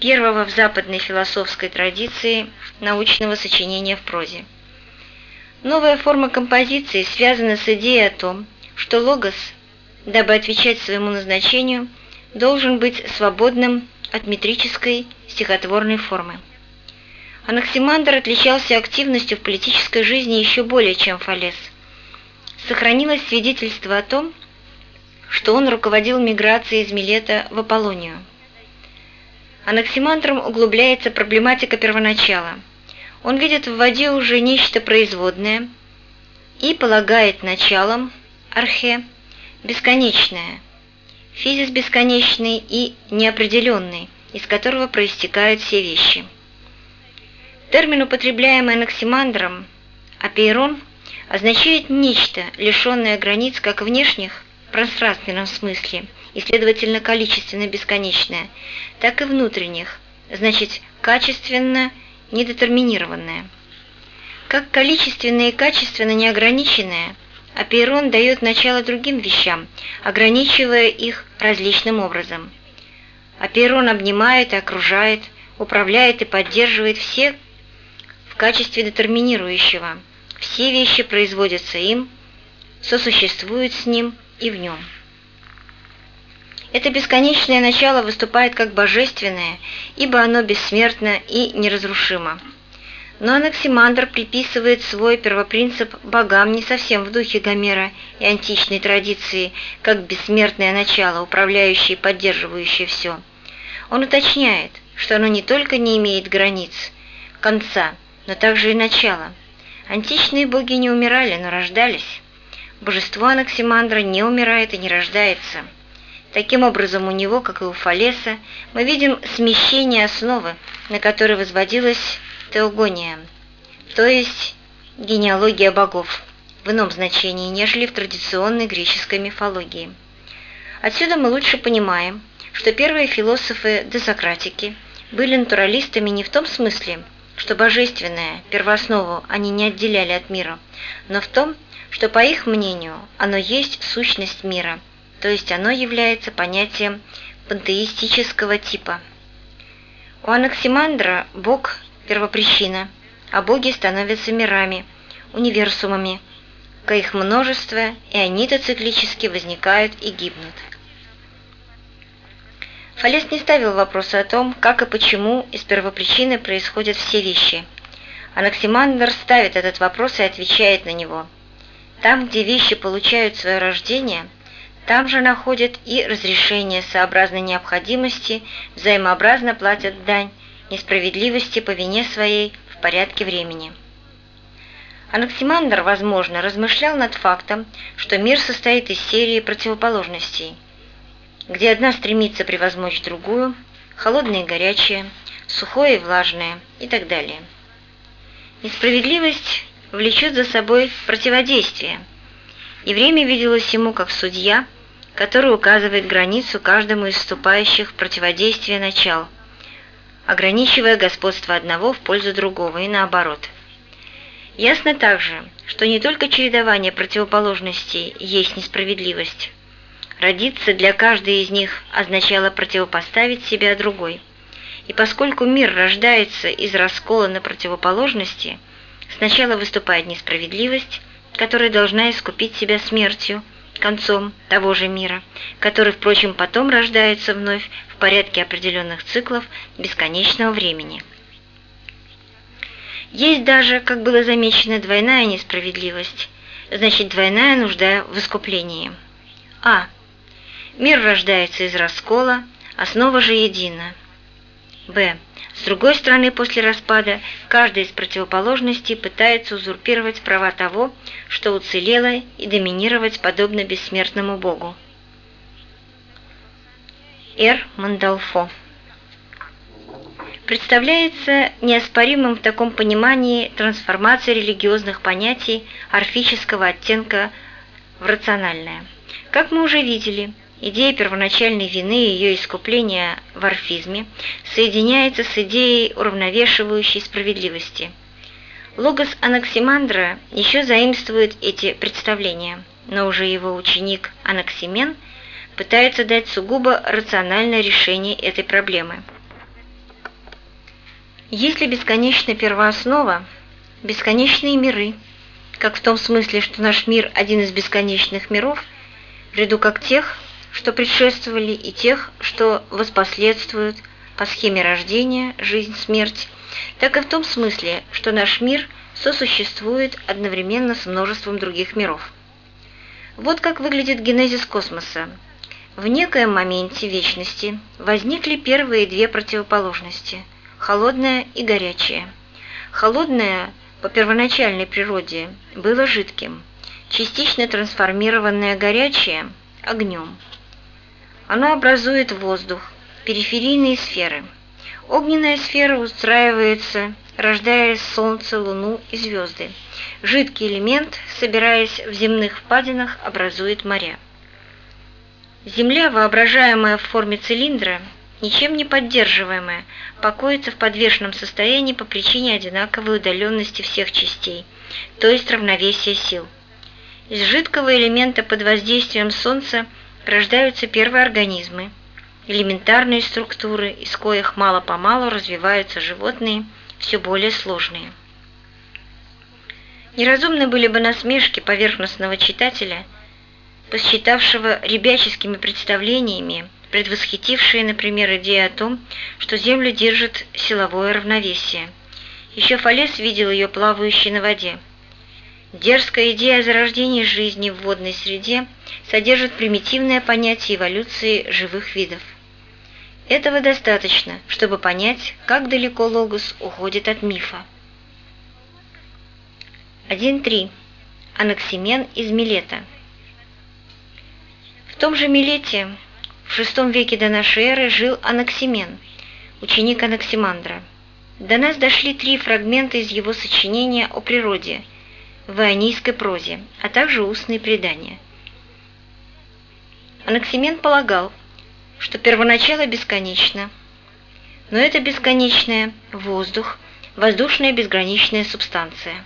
первого в западной философской традиции научного сочинения в прозе. Новая форма композиции связана с идеей о том, что логос, дабы отвечать своему назначению, должен быть свободным от метрической стихотворной формы. Анаксимандр отличался активностью в политической жизни еще более, чем Фалес. Сохранилось свидетельство о том, что он руководил миграцией из Милета в Аполлонию. Анаксимандром углубляется проблематика первоначала. Он видит в воде уже нечто производное и полагает началом, архе, бесконечное, физис бесконечный и неопределенный, из которого проистекают все вещи. Термин, употребляемый Анаксимандром, апейрон, означает нечто, лишенное границ как внешних, в пространственном смысле, и, следовательно, количественно бесконечное, так и внутренних, значит, качественно недетерминированное. Как количественно и качественно неограниченное, апейрон дает начало другим вещам, ограничивая их различным образом. Апейрон обнимает и окружает, управляет и поддерживает все в качестве детерминирующего. Все вещи производятся им, сосуществуют с ним и в нем. Это бесконечное начало выступает как божественное, ибо оно бессмертно и неразрушимо. Но Анаксимандр приписывает свой первопринцип богам не совсем в духе Гомера и античной традиции, как бессмертное начало, управляющее и поддерживающее все. Он уточняет, что оно не только не имеет границ, конца, но также и начало. Античные боги не умирали, но рождались. Божество Анаксимандра не умирает и не рождается. Таким образом, у него, как и у Фалеса, мы видим смещение основы, на которой возводилась теогония, то есть генеалогия богов, в ином значении, нежели в традиционной греческой мифологии. Отсюда мы лучше понимаем, что первые философы десократики были натуралистами не в том смысле, что божественное, первооснову они не отделяли от мира, но в том, что, по их мнению, оно есть сущность мира, то есть оно является понятием пантеистического типа. У Анаксимандра Бог – первопричина, а боги становятся мирами, универсумами, к их множество, и они-то циклически возникают и гибнут. Фалес не ставил вопроса о том, как и почему из первопричины происходят все вещи. Анаксимандр ставит этот вопрос и отвечает на него. Там, где вещи получают свое рождение, там же находят и разрешение сообразно необходимости, взаимообразно платят дань несправедливости по вине своей в порядке времени. Анаксимандр, возможно, размышлял над фактом, что мир состоит из серии противоположностей – где одна стремится превозмочь другую, холодное и горячее, сухое и влажное и так далее. Несправедливость влечет за собой противодействие, и время виделось ему как судья, который указывает границу каждому из вступающих в противодействие начал, ограничивая господство одного в пользу другого и наоборот. Ясно также, что не только чередование противоположностей есть несправедливость, Родиться для каждой из них означало противопоставить себя другой. И поскольку мир рождается из раскола на противоположности, сначала выступает несправедливость, которая должна искупить себя смертью, концом того же мира, который, впрочем, потом рождается вновь в порядке определенных циклов бесконечного времени. Есть даже, как было замечено, двойная несправедливость, значит, двойная нужда в искуплении. А. Мир рождается из раскола, основа же едина. Б. С другой стороны, после распада, каждая из противоположностей пытается узурпировать права того, что уцелело, и доминировать подобно бессмертному Богу. Р. Мандалфо Представляется неоспоримым в таком понимании трансформация религиозных понятий орфического оттенка в рациональное. Как мы уже видели, Идея первоначальной вины и ее искупления в орфизме соединяется с идеей уравновешивающей справедливости. Логос Анаксимандра еще заимствует эти представления, но уже его ученик Анаксимен пытается дать сугубо рациональное решение этой проблемы. Если бесконечная первооснова, бесконечные миры, как в том смысле, что наш мир – один из бесконечных миров, в ряду как тех, что предшествовали, и тех, что воспоследствуют по схеме рождения, жизнь, смерть, так и в том смысле, что наш мир сосуществует одновременно с множеством других миров. Вот как выглядит генезис космоса. В некоем моменте вечности возникли первые две противоположности – холодное и горячее. Холодное по первоначальной природе было жидким, частично трансформированное горячее – огнем. Оно образует воздух, периферийные сферы. Огненная сфера устраивается, рождая Солнце, Луну и звезды. Жидкий элемент, собираясь в земных впадинах, образует моря. Земля, воображаемая в форме цилиндра, ничем не поддерживаемая, покоится в подвешенном состоянии по причине одинаковой удаленности всех частей, то есть равновесия сил. Из жидкого элемента под воздействием Солнца – рождаются первые организмы, элементарные структуры, из коих мало-помалу развиваются животные, все более сложные. Неразумны были бы насмешки поверхностного читателя, посчитавшего ребяческими представлениями, предвосхитившие, например, идею о том, что Землю держит силовое равновесие. Еще Фалес видел ее плавающей на воде. Дерзкая идея о зарождении жизни в водной среде содержит примитивное понятие эволюции живых видов. Этого достаточно, чтобы понять, как далеко логос уходит от мифа. 1.3. Анаксимен из Милета. В том же Милете в VI веке до нашей эры жил Анаксимен, ученик Анаксимандра. До нас дошли три фрагмента из его сочинения о природе – в ионийской прозе, а также устные предания. Анаксимен полагал, что первоначало бесконечно, но это бесконечное – воздух, воздушная безграничная субстанция.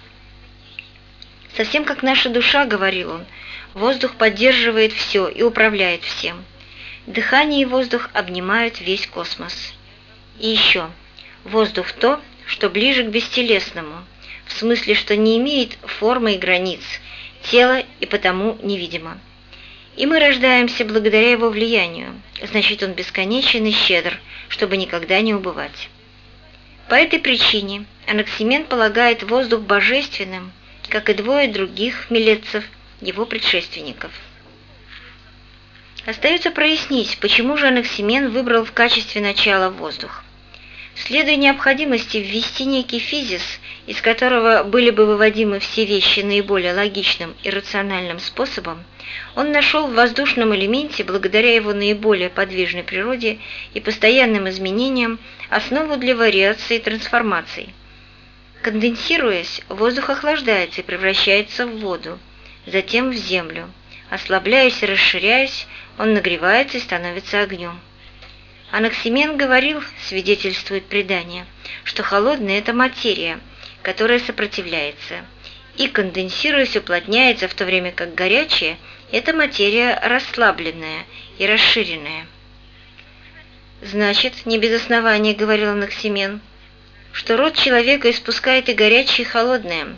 Совсем как наша душа, говорил он, воздух поддерживает все и управляет всем. Дыхание и воздух обнимают весь космос. И еще, воздух то, что ближе к бестелесному – в смысле, что не имеет формы и границ, тела и потому невидимо. И мы рождаемся благодаря его влиянию, значит, он бесконечен и щедр, чтобы никогда не убывать. По этой причине Анаксимен полагает воздух божественным, как и двое других милетцев, его предшественников. Остается прояснить, почему же Анаксимен выбрал в качестве начала воздух. Следуя необходимости ввести некий физис, из которого были бы выводимы все вещи наиболее логичным и рациональным способом, он нашел в воздушном элементе, благодаря его наиболее подвижной природе и постоянным изменениям, основу для вариации и трансформаций. Конденсируясь, воздух охлаждается и превращается в воду, затем в землю. Ослабляясь и расширяясь, он нагревается и становится огнем. Анаксимен говорил, свидетельствует предание, что холодная – это материя, которая сопротивляется, и, конденсируясь, уплотняется, в то время как горячая – это материя расслабленная и расширенная. Значит, не без основания, говорил Анаксимен, что род человека испускает и горячее, и холодное.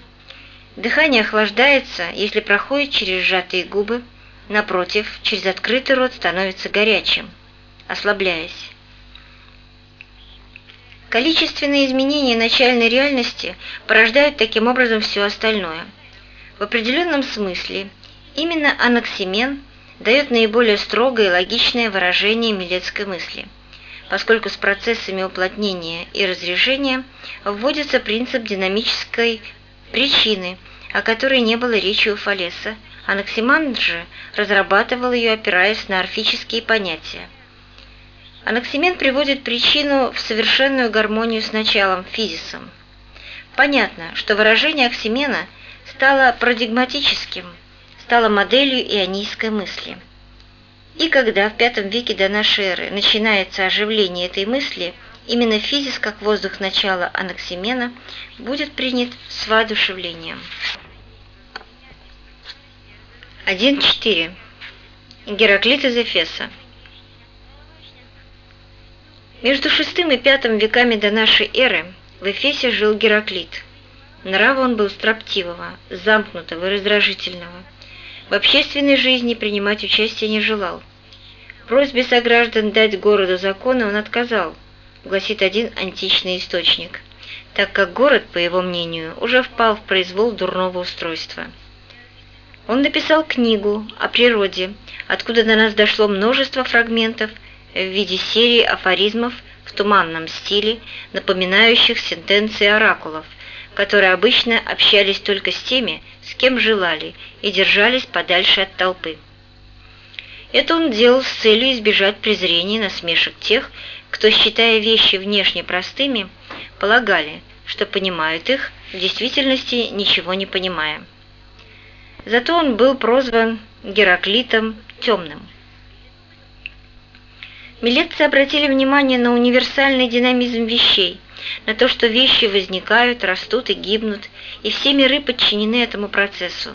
Дыхание охлаждается, если проходит через сжатые губы, напротив, через открытый рот становится горячим ослабляясь. Количественные изменения начальной реальности порождают таким образом все остальное. В определенном смысле именно анаксимен дает наиболее строгое и логичное выражение милецкой мысли, поскольку с процессами уплотнения и разрежения вводится принцип динамической причины, о которой не было речи у Фалеса, Анаксимандр же разрабатывал ее, опираясь на орфические понятия – Анаксимен приводит причину в совершенную гармонию с началом, физисом. Понятно, что выражение Аксимена стало парадигматическим, стало моделью ионийской мысли. И когда в V веке до эры начинается оживление этой мысли, именно физис, как воздух начала Анаксимена, будет принят с воодушевлением. 1.4. Гераклит из Эфеса между VI и V веками до нашей эры в Эфесе жил Гераклит. Нрава он был строптивого, замкнутого и раздражительного. В общественной жизни принимать участие не желал. Просьбе сограждан дать городу законы он отказал, гласит один античный источник, так как город, по его мнению, уже впал в произвол дурного устройства. Он написал книгу о природе, откуда до нас дошло множество фрагментов в виде серии афоризмов в туманном стиле, напоминающих сентенции оракулов, которые обычно общались только с теми, с кем желали, и держались подальше от толпы. Это он делал с целью избежать презрения и насмешек тех, кто, считая вещи внешне простыми, полагали, что понимают их, в действительности ничего не понимая. Зато он был прозван Гераклитом Темным. Милетцы обратили внимание на универсальный динамизм вещей, на то, что вещи возникают, растут и гибнут, и все миры подчинены этому процессу.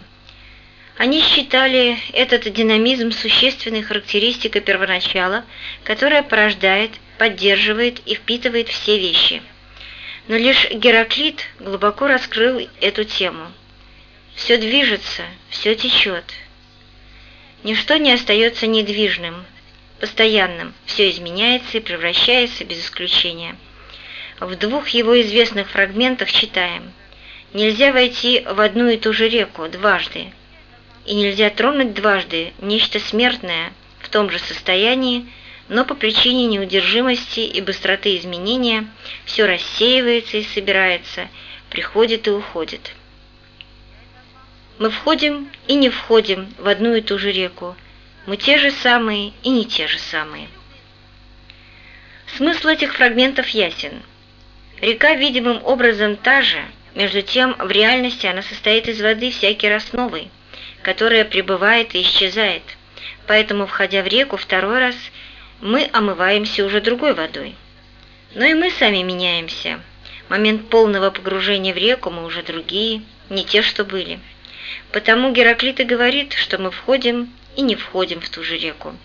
Они считали этот динамизм существенной характеристикой первоначала, которая порождает, поддерживает и впитывает все вещи. Но лишь Гераклит глубоко раскрыл эту тему. Все движется, все течет. Ничто не остается недвижным, постоянным, все изменяется и превращается без исключения. В двух его известных фрагментах читаем «Нельзя войти в одну и ту же реку дважды, и нельзя тронуть дважды нечто смертное в том же состоянии, но по причине неудержимости и быстроты изменения все рассеивается и собирается, приходит и уходит. Мы входим и не входим в одну и ту же реку, мы те же самые и не те же самые. Смысл этих фрагментов ясен. Река видимым образом та же, между тем в реальности она состоит из воды всякий раз новой – которая пребывает и исчезает. Поэтому, входя в реку второй раз, мы омываемся уже другой водой. Но и мы сами меняемся. Момент полного погружения в реку мы уже другие, не те, что были. Потому Гераклит и говорит, что мы входим и не входим в ту же реку.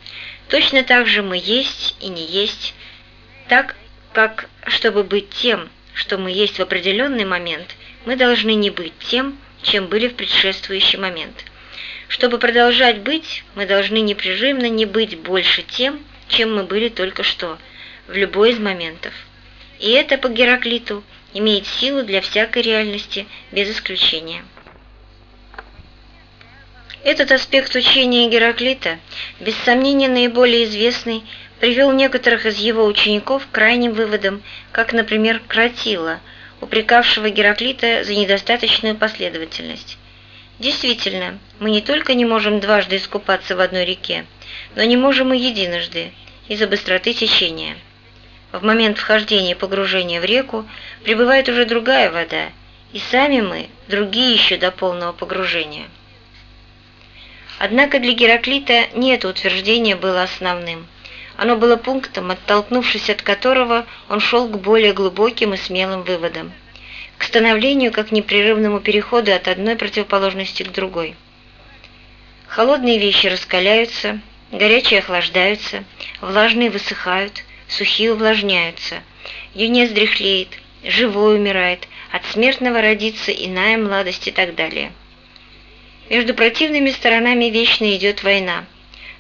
Точно так же мы есть и не есть, так как, чтобы быть тем, что мы есть в определенный момент, мы должны не быть тем, чем были в предшествующий момент. Чтобы продолжать быть, мы должны непрерывно не быть больше тем, чем мы были только что, в любой из моментов. И это по Гераклиту имеет силу для всякой реальности, без исключения. Этот аспект учения Гераклита, без сомнения наиболее известный, привел некоторых из его учеников к крайним выводам, как, например, Кратила, упрекавшего Гераклита за недостаточную последовательность. Действительно, мы не только не можем дважды искупаться в одной реке, но не можем и единожды из-за быстроты течения. В момент вхождения и погружения в реку прибывает уже другая вода, и сами мы другие еще до полного погружения. Однако для Гераклита не это утверждение было основным. Оно было пунктом, оттолкнувшись от которого он шел к более глубоким и смелым выводам к становлению как непрерывному переходу от одной противоположности к другой. Холодные вещи раскаляются, горячие охлаждаются, влажные высыхают, сухие увлажняются, юнец дряхлеет, живой умирает, от смертного родится иная младость и так далее. Между противными сторонами вечно идет война,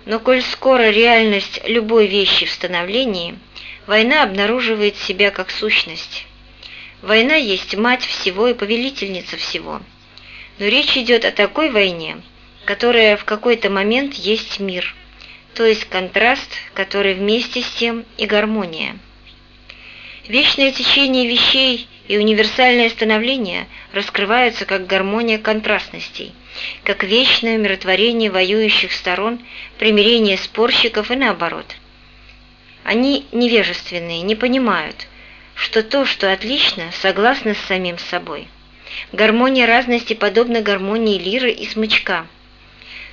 но коль скоро реальность любой вещи в становлении, война обнаруживает себя как сущность. Война есть мать всего и повелительница всего. Но речь идет о такой войне, которая в какой-то момент есть мир, то есть контраст, который вместе с тем и гармония. Вечное течение вещей и универсальное становление раскрываются как гармония контрастностей, как вечное умиротворение воюющих сторон, примирение спорщиков и наоборот. Они невежественные, не понимают – что то, что отлично, согласно с самим собой. Гармония разности подобна гармонии лиры и смычка.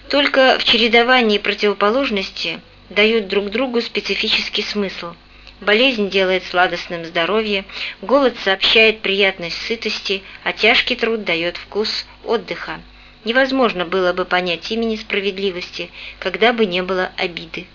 Только в чередовании противоположности дают друг другу специфический смысл. Болезнь делает сладостным здоровье, голод сообщает приятность сытости, а тяжкий труд дает вкус отдыха. Невозможно было бы понять имени справедливости, когда бы не было обиды.